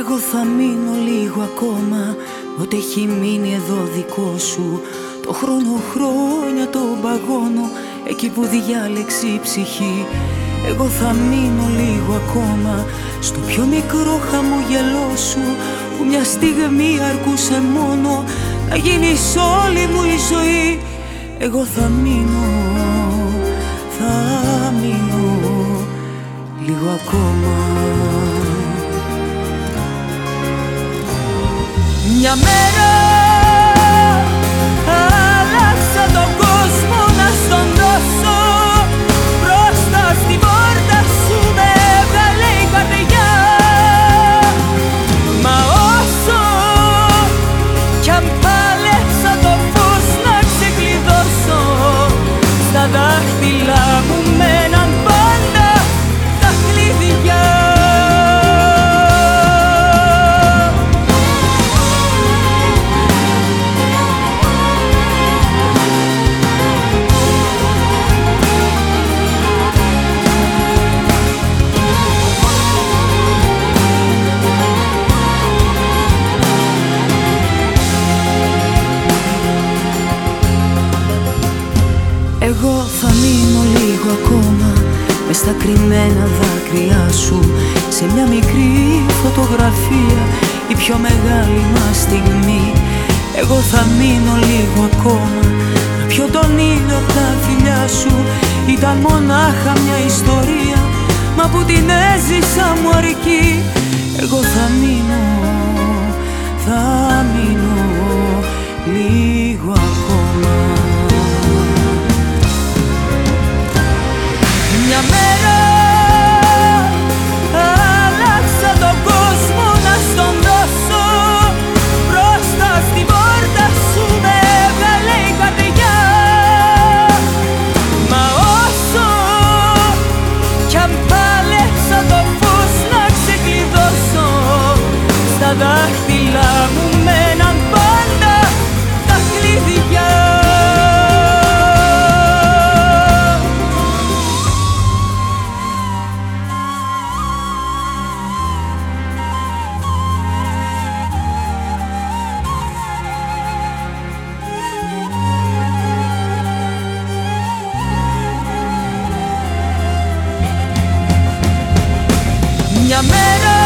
Εγώ θα μείνω λίγο ακόμα Ό,τι έχει μείνει εδώ δικό σου. Το χρόνο χρόνια το παγώνω Εκεί που διάλεξε η ψυχή. Εγώ θα μείνω λίγο ακόμα Στο πιο μικρό χαμογελό σου Που μια στιγμή αρκούσε μόνο Να γίνεις όλη μου η ζωή. Εγώ θα μείνω Θα μείνω Λίγο ακόμα Μια μέρα στα κρυμμένα δάκρυά σου. Σε μια μικρή φωτογραφία η πιο μεγάλη μας στιγμή. Εγώ θα μείνω λίγο ακόμα να πιω τον ήλιο απ' τα φιλιά σου. Ήταν μονάχα μια ιστορία μα που την έζησα μου αρκεί. Εγώ θα μείνω, Στα δάχτυλα μου μέναν πάντα τα κλειδιά. Μια μέρα